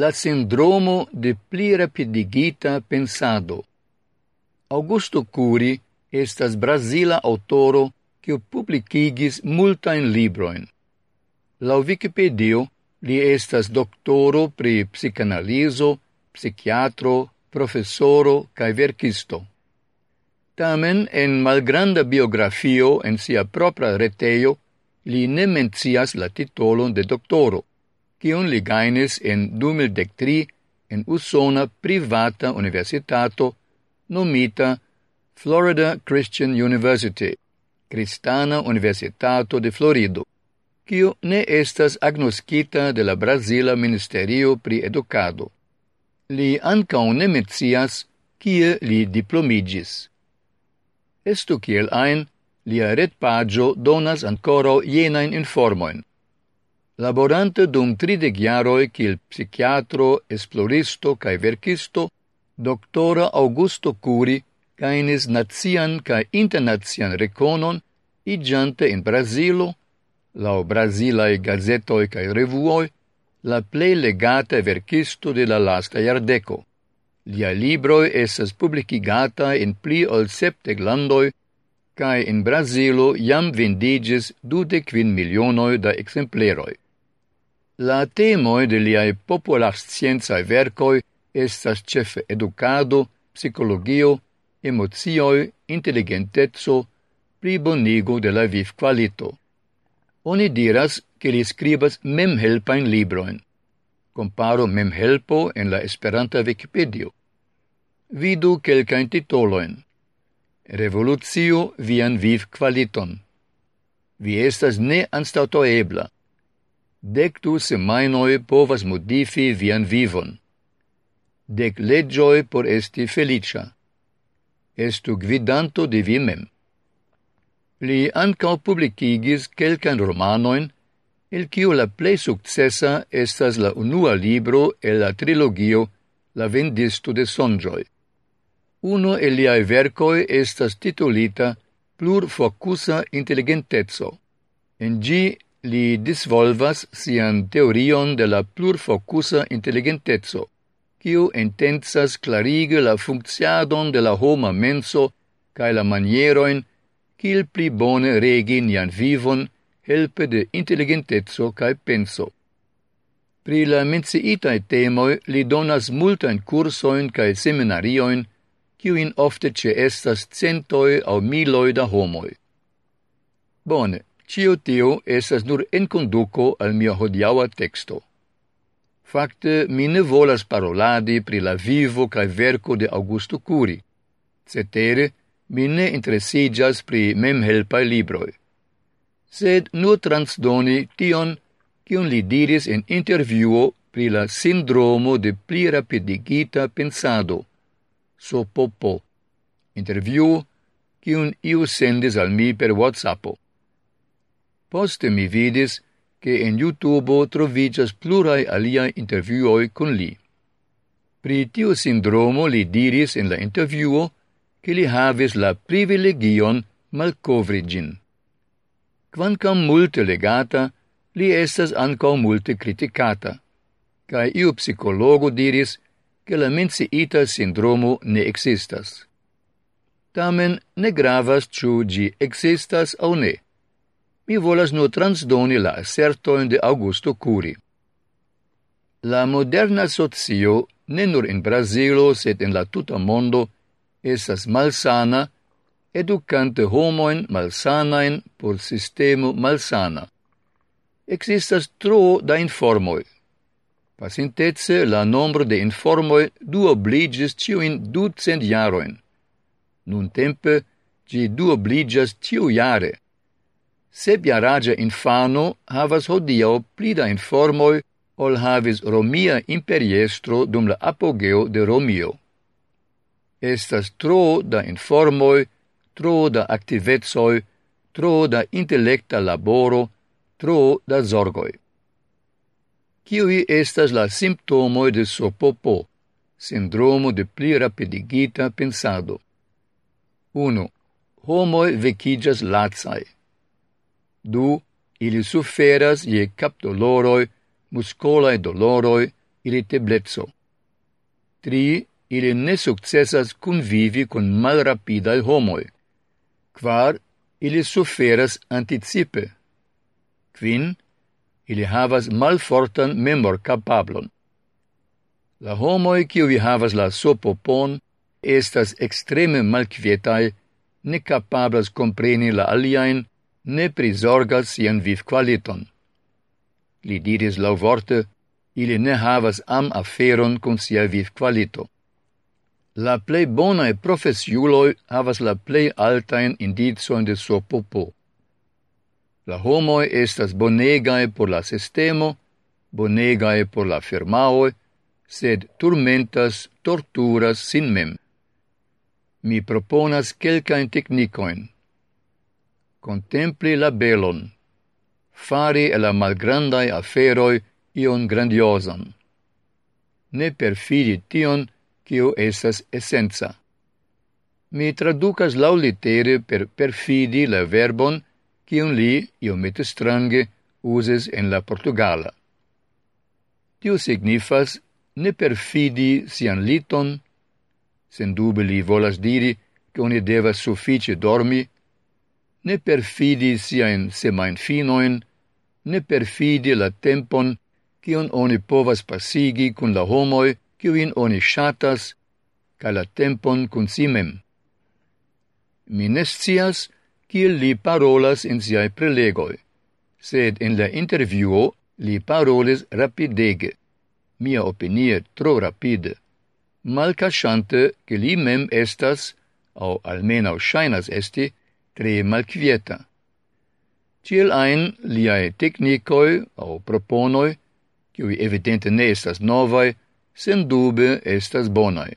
la sindromo de pli rapidigita pensado. Augusto Curi estas brasila autoro kiu multa in libroin. La Wikipedia li estas doctoro pri psikanalizo, psichiatro, profesoro kaj verkisto. Tamen en malgranda biografio en sia propra reteio li ne mencias la titolon de doctoro kiun li gainis en 2013 en usona privata universitato nomita Florida Christian University, Cristana Universitato de Florido, kiu ne estas agnoskita de la Brasila Ministerio pri Educado. Li ankaŭ ne mencias kie li diplomigis. Estu kiel ein, lia retpagio donas ancora jenain informoin laborante dum tridec jaroi kiel psichiatro, esploristo cae verkisto, doctora Augusto Curi gainis nazian cae internazian reconon, igiante in Brasilo, lau Brasilae gazetoi cae revuoi, la plei legata verkisto de la lasta iardeco. Lia libroi esas publicigata in pli ol septec landoi, cae in Brasilo jam vendigis dudec quin milionoi da exempleroi. La temoi de liai popular scienzae vercoi estas cefe educado, psicologio, emozioi, intelligentezzo, plibonigo de la viv qualito. Oni diras che li scribas memhelpain libroin. Comparo memhelpo en la esperanta Wikipedia. Vidu quelcain titoloin. Revolutio vian viv qualiton. Vi estas ne anstatoebla dectu semainoi povas modifi vian vivon. Dec legioi por esti felicia. Estu gvidanto de vi mem. Li ancao publicigis quelcan romanoin, el cio la plei successa estas la unua libro e la trilogio La vendisto de sonjoi. Uno el liai vercoi estas titolita Plur focusa intelligentezzo. En gi li disvolvas sian teorion de la plurfocusa intelligentezzo, kiu intensas clarige la funcciadon de la homa menso cae la manieroin quil pli bone regi nian vivon helpe de intelligentezzo cae penso. Pri la menciitae temoi li donas multain cursoin cae seminarioin, kiuin ofte ce estas centoi au miloi da homoi. Bone, Cio tio estas nur en conduco al mia hodiaua texto. Fakte, mi ne volas paroladi pri la vivo cae verco de Augusto Curi. Cetere, mi ne interesigas pri memhelpaj libroi. Sed nur transdoni tion, cion li diris en interviuo pri la sindromo de pli rapidigita pensado, So popo. intervjuo, cion iu sendis al mi per WhatsAppo. Poste mi vidis, che en YouTube trovigas plurai aliai interviuoi con li. Pri tiu sindromo li diris in la interviuo che li havis la privilegion malcovrigin. Quancam multe legata, li estas ancao multe criticata, cae iu psicologo diris che la menciita sindromo ne existas. Tamen ne gravas ciu gi existas au ne mi volas nur transdoni la assertoin de Augusto Curi. La moderna socio, ne nur in Brasilo, sed in la tuta mondo, estas malsana, educante homoin malsanain por sistemo malsana. Existas tro da informoi. Pasintece la nombro de informoi duobligis ciuin ducent jaroin. Nun tempe, gi duobligas ciu jare sepjaraĝa infano havas hodio plida informoi ol havis Romia imperiestro dum la apogeo de Romio. Estas tro da informoi, tro da activezoi, tro da intelekta laboro, tro da zorgoi. Kiui estas la simptomoi de sopopo, sindromo de pli rapidigita pensado? 1. Homoi vecigas latsai. Du, ili suferas je cap doloroi, muscolae doloroi, ili teblezzo. Tri, ili ne successas convivi con malrapidae homoi. Quar, ili suferas anticipe. Quin, ili havas malfortan memor capablon. La homoi kiuvi havas la sopopon estas extreme malquietae, ne capablas compreni la aliaen ne prizorgas sian vivqualiton. Li diris lauvorte, ili ne havas am aferon kun sia vivqualito. La plei bonae profesiuloi havas la plei altain indizoin de suo popo. La homoi estas bonegae por la sistemo, bonegae por la firmaoi, sed turmentas, torturas sin mem. Mi proponas quelcaen technicoin, contempli la belon, fari e la malgrandai aferoi ion grandiosan. Ne perfidi tion, cio esas essenza. Mi traducas laulitere per perfidi la verbon, cion li, iomete strange, uses en la portugala. Tio signifas ne perfidi sian liton, sen dube li volas diri che oni devas suffice dormi ne perfidi siain semain finoin, ne perfidi la tempon, cion oni povas pasigi cun la homoi, cioin oni shatas, ca la tempon cun simem. Mi nescias, ciel li parolas in siai prelegoi, sed in la interviuo li paroles rapidege, mia opinie tro rapide, malcasciante che li mem estas, au almenau shainas esti, tre malquieta. Ciel ein liae technicoi au proponoi, qui evidente ne estas novae, sen dube estas bonae.